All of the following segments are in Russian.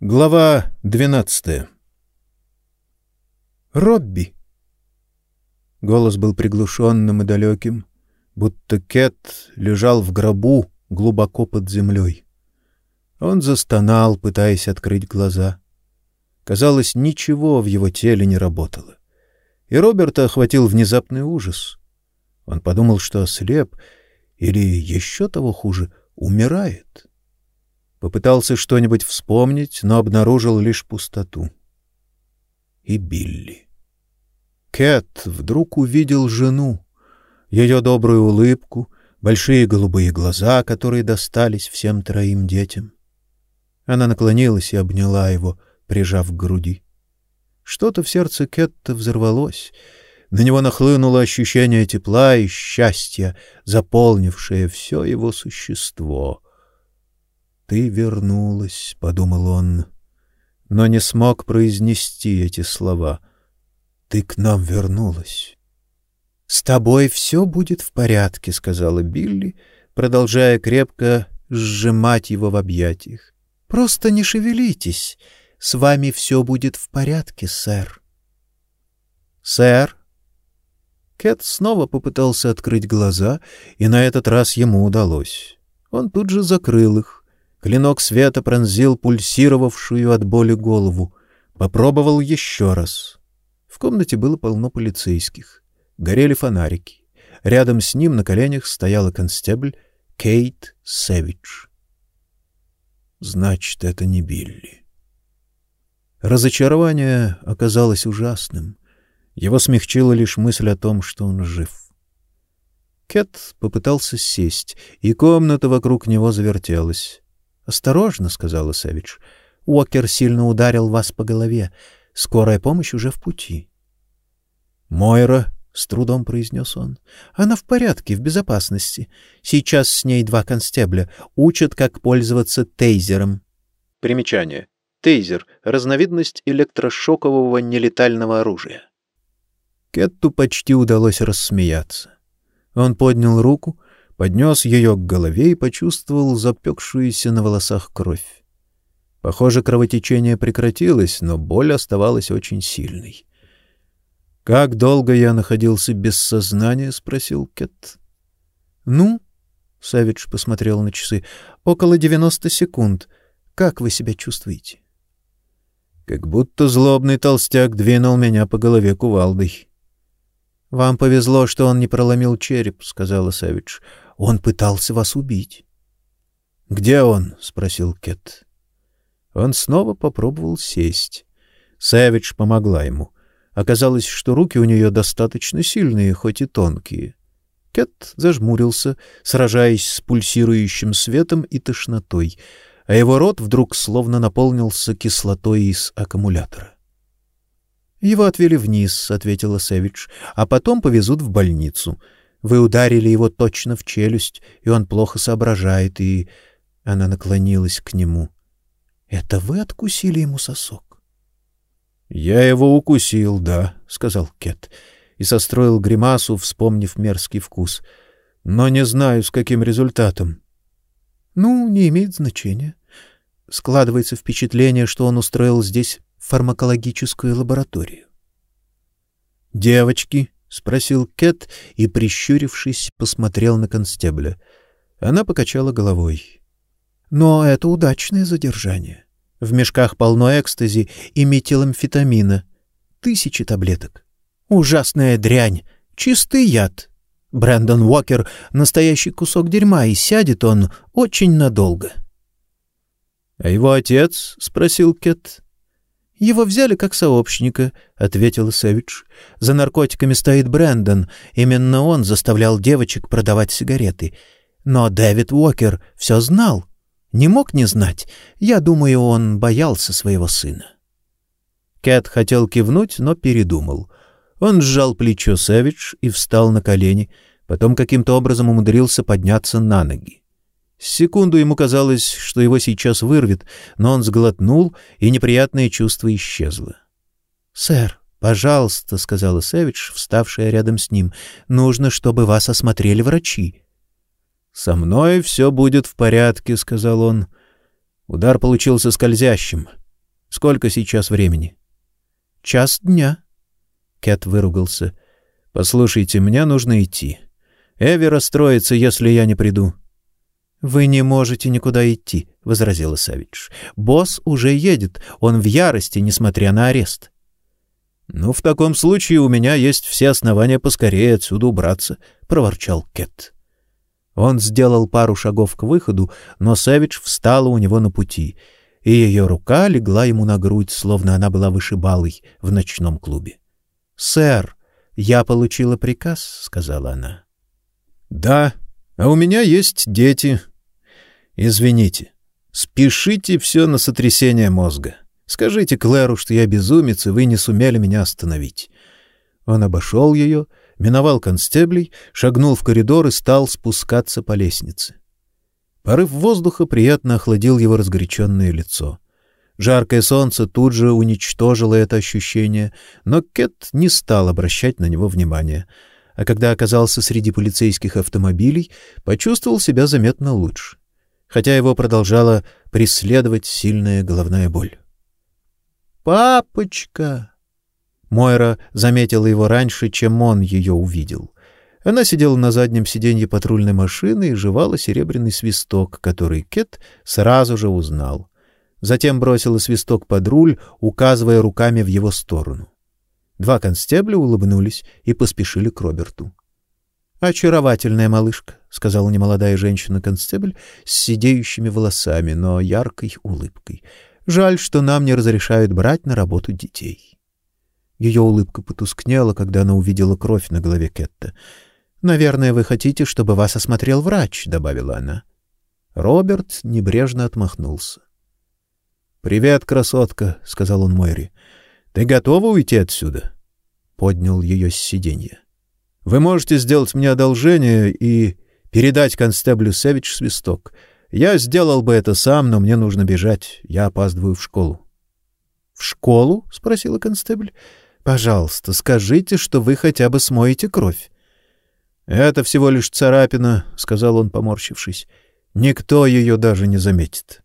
Глава двенадцатая. Робби. Голос был приглушенным и далеким, будто Кет лежал в гробу глубоко под землей. Он застонал, пытаясь открыть глаза. Казалось, ничего в его теле не работало. И Роберта охватил внезапный ужас. Он подумал, что ослеп или еще того хуже, умирает. Попытался что-нибудь вспомнить, но обнаружил лишь пустоту. И Билли. Кэт вдруг увидел жену, ее добрую улыбку, большие голубые глаза, которые достались всем троим детям. Она наклонилась и обняла его, прижав к груди. Что-то в сердце Кэтта взорвалось. На него нахлынуло ощущение тепла и счастья, заполнившее все его существо — ты вернулась, подумал он, но не смог произнести эти слова. Ты к нам вернулась. С тобой все будет в порядке, сказала Билли, продолжая крепко сжимать его в объятиях. Просто не шевелитесь. С вами все будет в порядке, сэр. Сэр. Кэт снова попытался открыть глаза, и на этот раз ему удалось. Он тут же закрыл их. Клинок света пронзил пульсировавшую от боли голову. Попробовал еще раз. В комнате было полно полицейских. Горели фонарики. Рядом с ним на коленях стояла констебль Кейт Сэвидж. Значит, это не Билли. Разочарование оказалось ужасным. Его смягчила лишь мысль о том, что он жив. Кэт попытался сесть, и комната вокруг него завертелась. Осторожно, сказала Савич. Уокер сильно ударил вас по голове. Скорая помощь уже в пути. Мойра с трудом произнес он. Она в порядке, в безопасности. Сейчас с ней два констебля учат, как пользоваться тейзером. Примечание. Тейзер разновидность электрошокового нелетального оружия. Кетту почти удалось рассмеяться. Он поднял руку, поднес ее к голове и почувствовал запекшуюся на волосах кровь. Похоже, кровотечение прекратилось, но боль оставалась очень сильной. Как долго я находился без сознания, спросил Кет. Ну, Савич посмотрел на часы. Около девяносто секунд. Как вы себя чувствуете? Как будто злобный толстяк двинул меня по голове кувалдой. Вам повезло, что он не проломил череп, сказала Савич. Он пытался вас убить. Где он? спросил Кет. Он снова попробовал сесть. Сэвидж помогла ему. Оказалось, что руки у нее достаточно сильные, хоть и тонкие. Кет зажмурился, сражаясь с пульсирующим светом и тошнотой, а его рот вдруг словно наполнился кислотой из аккумулятора. Его отвели вниз, ответила Сэвидж, а потом повезут в больницу. Вы ударили его точно в челюсть, и он плохо соображает, и она наклонилась к нему. Это вы откусили ему сосок? Я его укусил, да, сказал Кет и состроил гримасу, вспомнив мерзкий вкус. Но не знаю, с каким результатом. Ну, не имеет значения. Складывается впечатление, что он устроил здесь фармакологическую лабораторию. Девочки — спросил Кэт и, прищурившись, посмотрел на констебля. Она покачала головой. «Но это удачное задержание. В мешках полно экстази и метиламфетамина. Тысячи таблеток. Ужасная дрянь. Чистый яд. Брэндон Уокер — настоящий кусок дерьма, и сядет он очень надолго». «А его отец?» — спросил Кэт. Его взяли как сообщника, ответила Сэвидж. За наркотиками стоит Брэндон. Именно он заставлял девочек продавать сигареты. Но Дэвид Уокер все знал. Не мог не знать. Я думаю, он боялся своего сына. Кэт хотел кивнуть, но передумал. Он сжал плечо Сэвидж и встал на колени, потом каким-то образом умудрился подняться на ноги. Секунду ему казалось, что его сейчас вырвет, но он сглотнул, и неприятное чувство исчезло. "Сэр, пожалуйста", сказала Сэвидж, вставшая рядом с ним. "Нужно, чтобы вас осмотрели врачи". "Со мной все будет в порядке", сказал он. Удар получился скользящим. Сколько сейчас времени? Час дня. Кэт выругался. Послушайте, мне нужно идти. Эви расстроится, если я не приду. Вы не можете никуда идти, возразила Савич. Босс уже едет, он в ярости, несмотря на арест. Ну, в таком случае у меня есть все основания поскорее отсюда убраться, проворчал Кэт. Он сделал пару шагов к выходу, но Савич встала у него на пути, и ее рука легла ему на грудь, словно она была вышибалой в ночном клубе. "Сэр, я получила приказ", сказала она. "Да, а у меня есть дети. Извините. Спешите все на сотрясение мозга. Скажите Клэру, что я безумец, и вы не сумели меня остановить". Он обошел ее миновал констеблей, шагнул в коридор и стал спускаться по лестнице. Порыв воздуха приятно охладил его разгоряченное лицо. Жаркое солнце тут же уничтожило это ощущение, но Кет не стал обращать на него внимания, а когда оказался среди полицейских автомобилей, почувствовал себя заметно лучше, хотя его продолжала преследовать сильная головная боль. «Папочка!» Мойра заметила его раньше, чем он ее увидел. Она сидела на заднем сиденье патрульной машины и жевала серебряный свисток, который Кет сразу же узнал. Затем бросила свисток под руль, указывая руками в его сторону. Два констебля улыбнулись и поспешили к Роберту. «Очаровательная малышка», — сказала немолодая женщина-констебль с сидеющими волосами, но яркой улыбкой. «Жаль, что нам не разрешают брать на работу детей». Ее улыбка потускнела, когда она увидела кровь на голове Кетта. «Наверное, вы хотите, чтобы вас осмотрел врач», — добавила она. Роберт небрежно отмахнулся. «Привет, красотка», — сказал он Мойри. «Ты готова уйти отсюда?» Поднял ее с сиденья. «Вы можете сделать мне одолжение и передать констеблю Севич свисток. Я сделал бы это сам, но мне нужно бежать. Я опаздываю в школу». «В школу?» — спросила констебль. Пожалуйста, скажите, что вы хотя бы смоете кровь. Это всего лишь царапина, сказал он, поморщившись. Никто ее даже не заметит.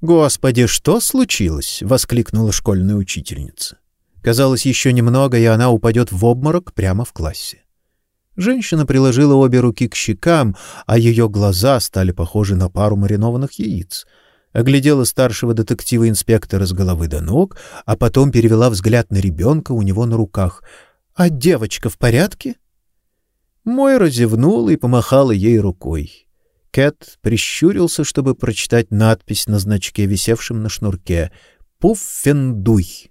Господи, что случилось? воскликнула школьная учительница. Казалось, еще немного, и она упадет в обморок прямо в классе. Женщина приложила обе руки к щекам, а ее глаза стали похожи на пару маринованных яиц оглядела старшего детектива-инспектора с головы до ног, а потом перевела взгляд на ребенка у него на руках. «А девочка в порядке?» Мойра зевнула и помахала ей рукой. Кэт прищурился, чтобы прочитать надпись на значке, висевшем на шнурке. «Пуффендуй».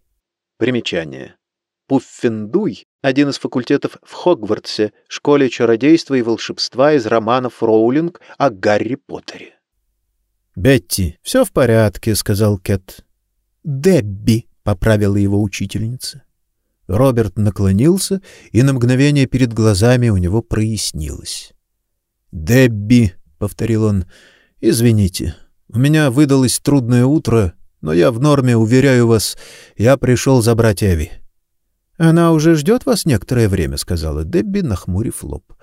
Примечание. Пуффендуй — один из факультетов в Хогвартсе, школе чародейства и волшебства из романов Роулинг о Гарри Поттере. Бетти, все в порядке, сказал Кэт. Дебби, поправила его учительница. Роберт наклонился, и на мгновение перед глазами у него прояснилось. Дебби, повторил он. Извините. У меня выдалось трудное утро, но я в норме, уверяю вас. Я пришел забрать Эви. Она уже ждет вас некоторое время, сказала Дебби, нахмурив лоб.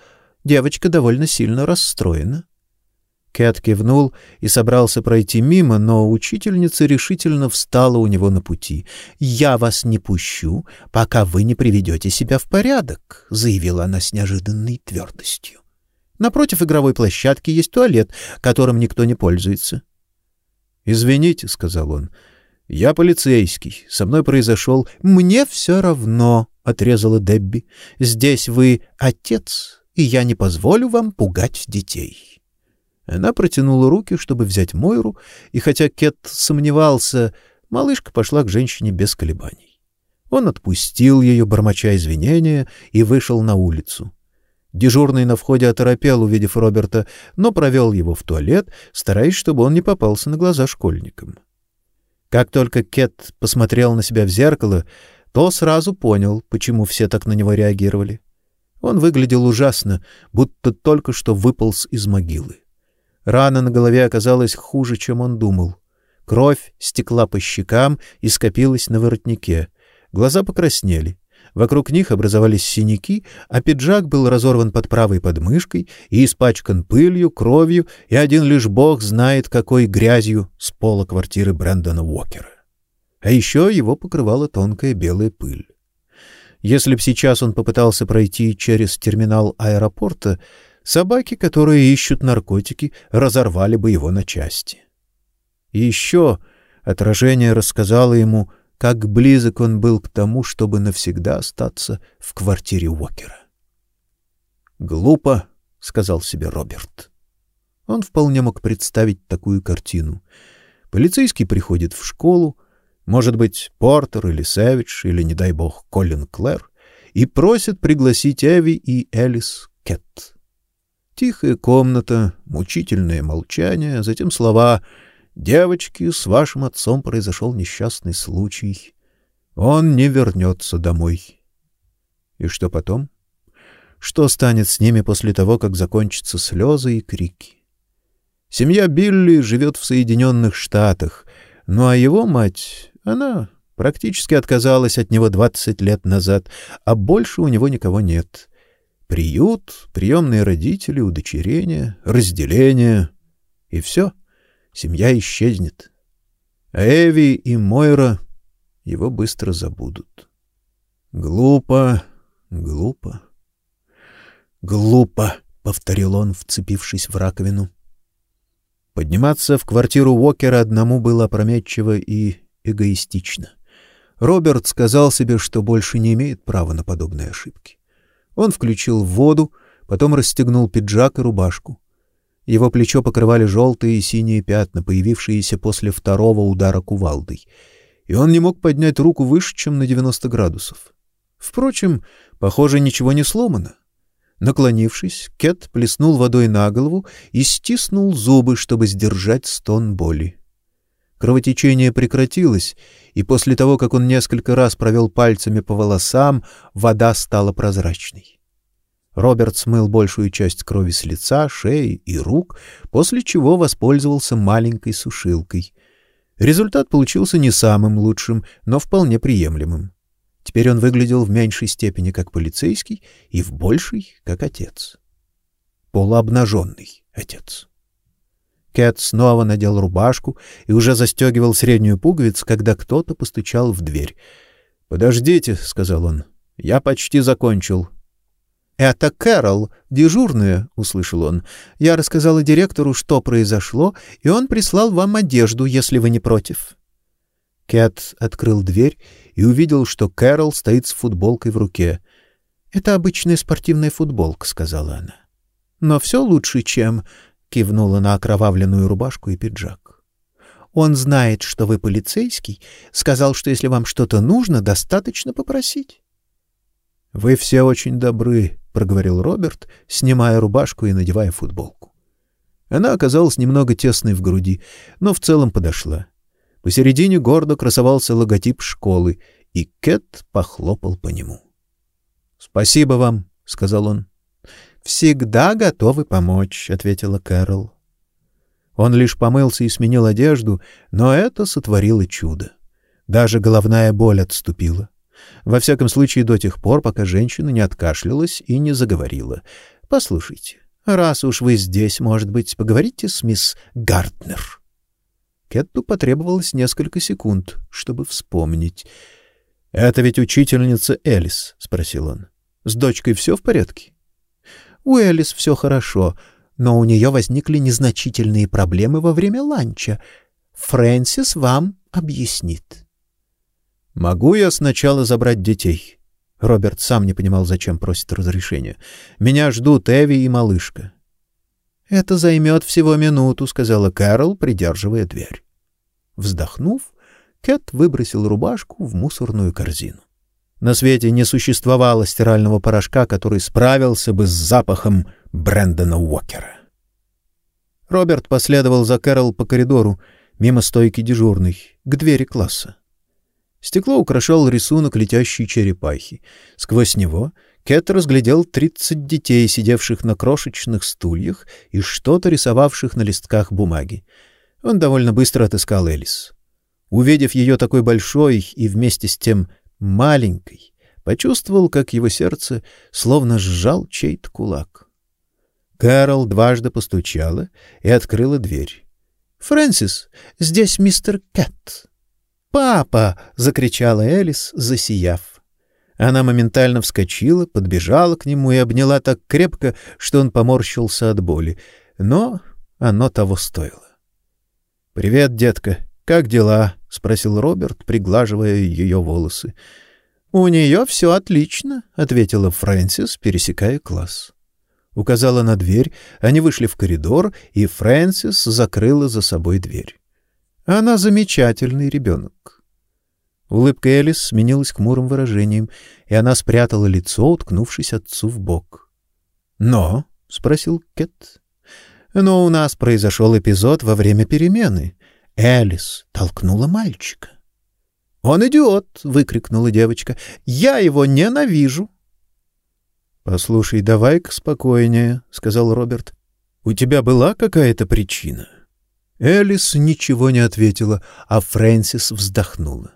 Девочка довольно сильно расстроена. Кэт кивнул и собрался пройти мимо, но учительница решительно встала у него на пути. «Я вас не пущу, пока вы не приведете себя в порядок», — заявила она с неожиданной твердостью. «Напротив игровой площадки есть туалет, которым никто не пользуется». «Извините», — сказал он, — «я полицейский, со мной произошел...» «Мне все равно», — отрезала Дебби. «Здесь вы отец, и я не позволю вам пугать детей». Она протянула руки, чтобы взять Мойру, и хотя Кет сомневался, малышка пошла к женщине без колебаний. Он отпустил ее, бормоча извинения, и вышел на улицу. Дежурный на входе оторопел, увидев Роберта, но провел его в туалет, стараясь, чтобы он не попался на глаза школьникам. Как только Кет посмотрел на себя в зеркало, то сразу понял, почему все так на него реагировали. Он выглядел ужасно, будто только что выполз из могилы. Рана на голове оказалась хуже, чем он думал. Кровь стекла по щекам и скопилась на воротнике. Глаза покраснели. Вокруг них образовались синяки, а пиджак был разорван под правой подмышкой и испачкан пылью, кровью, и один лишь бог знает какой грязью с пола квартиры Брэндона Уокера. А еще его покрывала тонкая белая пыль. Если б сейчас он попытался пройти через терминал аэропорта, собаки, которые ищут наркотики, разорвали бы его на части. И еще отражение рассказало ему — как близок он был к тому, чтобы навсегда остаться в квартире Уокера. «Глупо», — сказал себе Роберт. Он вполне мог представить такую картину. Полицейский приходит в школу, может быть, Портер или Сэвидж, или, не дай бог, Колин Клэр, и просит пригласить Эви и Элис Кэт. Тихая комната, мучительное молчание, затем слова Девочки, с вашим отцом произошел несчастный случай. Он не вернется домой. И что потом? Что станет с ними после того, как закончатся слезы и крики? Семья Билли живет в Соединенных Штатах, ну а его мать, она практически отказалась от него двадцать лет назад, а больше у него никого нет. Приют, приемные родители, удочерение, разделение и все — семья исчезнет. А Эви и Мойра его быстро забудут. Глупо, глупо. Глупо, повторил он, вцепившись в раковину. Подниматься в квартиру Уокера одному было опрометчиво и эгоистично. Роберт сказал себе, что больше не имеет права на подобные ошибки. Он включил воду, потом расстегнул пиджак и рубашку. Его плечо покрывали желтые и синие пятна, появившиеся после второго удара кувалдой, и он не мог поднять руку выше, чем на 90 градусов. Впрочем, похоже, ничего не сломано. Наклонившись, Кет плеснул водой на голову и стиснул зубы, чтобы сдержать стон боли. Кровотечение прекратилось, и после того, как он несколько раз провел пальцами по волосам, вода стала прозрачной. Роберт смыл большую часть крови с лица, шеи и рук, после чего воспользовался маленькой сушилкой. Результат получился не самым лучшим, но вполне приемлемым. Теперь он выглядел в меньшей степени как полицейский и в большей как отец. Полуобнаженный отец. Кэт снова надел рубашку и уже застегивал среднюю пуговицу, когда кто-то постучал в дверь. "Подождите", сказал он. "Я почти закончил. «Это Кэрол, дежурная», — услышал он. «Я рассказала директору, что произошло, и он прислал вам одежду, если вы не против». Кэт открыл дверь и увидел, что Кэрол стоит с футболкой в руке. «Это обычная спортивная футболка», — сказала она. «Но все лучше, чем...» — кивнула на окровавленную рубашку и пиджак. «Он знает, что вы полицейский, сказал, что если вам что-то нужно, достаточно попросить». «Вы все очень добры», проговорил Роберт, снимая рубашку и надевая футболку. Она оказалась немного тесной в груди, но в целом подошла. Посередине гордо красовался логотип школы, и Кэт похлопал по нему. "Спасибо вам", сказал он. "Всегда готовы помочь", ответила Кэрол. Он лишь помылся и сменил одежду, но это сотворило чудо. Даже головная боль отступила. Во всяком случае, до тех пор, пока женщина не откашлялась и не заговорила. «Послушайте, раз уж вы здесь, может быть, поговорите с мисс Гартнер?» Кетту потребовалось несколько секунд, чтобы вспомнить. «Это ведь учительница Элис?» — спросил он. «С дочкой все в порядке?» «У Элис все хорошо, но у нее возникли незначительные проблемы во время ланча. Фрэнсис вам объяснит». Могу я сначала забрать детей? Роберт сам не понимал, зачем просит разрешения. Меня ждут Эви и малышка. Это займет всего минуту, сказала Кэрол, придерживая дверь. Вздохнув, Кэт выбросил рубашку в мусорную корзину. На свете не существовало стирального порошка, который справился бы с запахом Брэндона Уокера. Роберт последовал за Кэрол по коридору, мимо стойки дежурной, к двери класса. Стекло украшал рисунок летящей черепахи. Сквозь него Кэт разглядел тридцать детей, сидевших на крошечных стульях и что-то рисовавших на листках бумаги. Он довольно быстро отыскал Элис. Увидев ее такой большой и вместе с тем маленькой, почувствовал, как его сердце словно сжал чей-то кулак. Кэрол дважды постучала и открыла дверь. «Фрэнсис, здесь мистер Кэт». «Папа!» — закричала Элис, засияв. Она моментально вскочила, подбежала к нему и обняла так крепко, что он поморщился от боли. Но оно того стоило. «Привет, детка. Как дела?» — спросил Роберт, приглаживая ее волосы. «У нее все отлично», — ответила Фрэнсис, пересекая класс. Указала на дверь, они вышли в коридор, и Фрэнсис закрыла за собой дверь. Она замечательный ребенок. Улыбка Элис сменилась хмурым выражением, и она спрятала лицо, уткнувшись отцу в бок. «Но?» — спросил Кэт. «Но у нас произошел эпизод во время перемены. Элис толкнула мальчика». «Он идиот!» — выкрикнула девочка. «Я его ненавижу!» «Послушай, давай-ка спокойнее», — сказал Роберт. «У тебя была какая-то причина?» Элис ничего не ответила, а Фрэнсис вздохнула.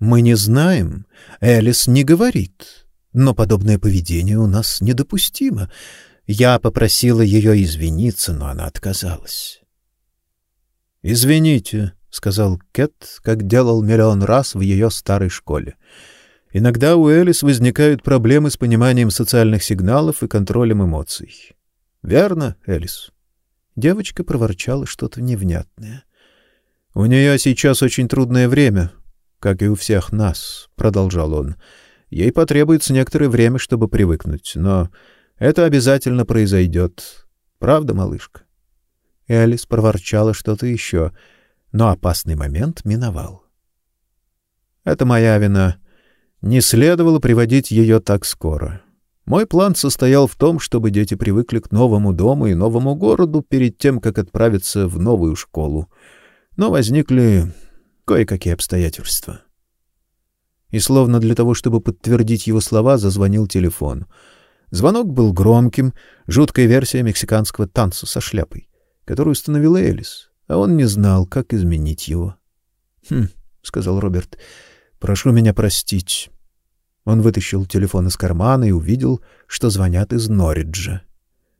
Мы не знаем, Элис не говорит, но подобное поведение у нас недопустимо. Я попросила ее извиниться, но она отказалась. Извините, сказал Кэт, как делал миллион раз в ее старой школе. Иногда у Элис возникают проблемы с пониманием социальных сигналов и контролем эмоций. Верно, Элис. Девочка проворчала что-то невнятное. У нее сейчас очень трудное время, как и у всех нас, продолжал он. Ей потребуется некоторое время, чтобы привыкнуть, но это обязательно произойдет. Правда, малышка? Элис проворчала что-то еще, но опасный момент миновал. Это моя вина. Не следовало приводить ее так скоро. Мой план состоял в том, чтобы дети привыкли к новому дому и новому городу перед тем, как отправиться в новую школу. Но возникли кое-какие обстоятельства. И словно для того, чтобы подтвердить его слова, зазвонил телефон. Звонок был громким, жуткая версия мексиканского танца со шляпой, которую установила Элис, а он не знал, как изменить его. "Хм", сказал Роберт. "Прошу меня простить. Он вытащил телефон из кармана и увидел, что звонят из Норриджа.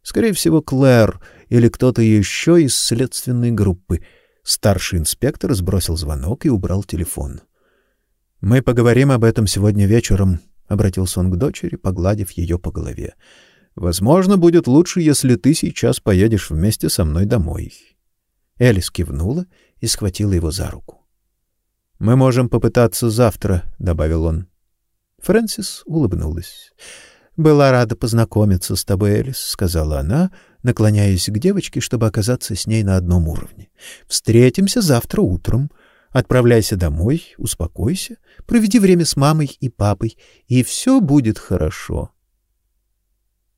Скорее всего, Клэр или кто-то еще из следственной группы. Старший инспектор сбросил звонок и убрал телефон. Мы поговорим об этом сегодня вечером, обратился он к дочери, погладив ее по голове. Возможно, будет лучше, если ты сейчас поедешь вместе со мной домой. Элис кивнула и схватила его за руку. Мы можем попытаться завтра, добавил он. Фрэнсис улыбнулась. «Была рада познакомиться с тобой, Элис», — сказала она, наклоняясь к девочке, чтобы оказаться с ней на одном уровне. «Встретимся завтра утром. Отправляйся домой, успокойся, проведи время с мамой и папой, и все будет хорошо».